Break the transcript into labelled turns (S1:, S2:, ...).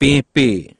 S1: PP。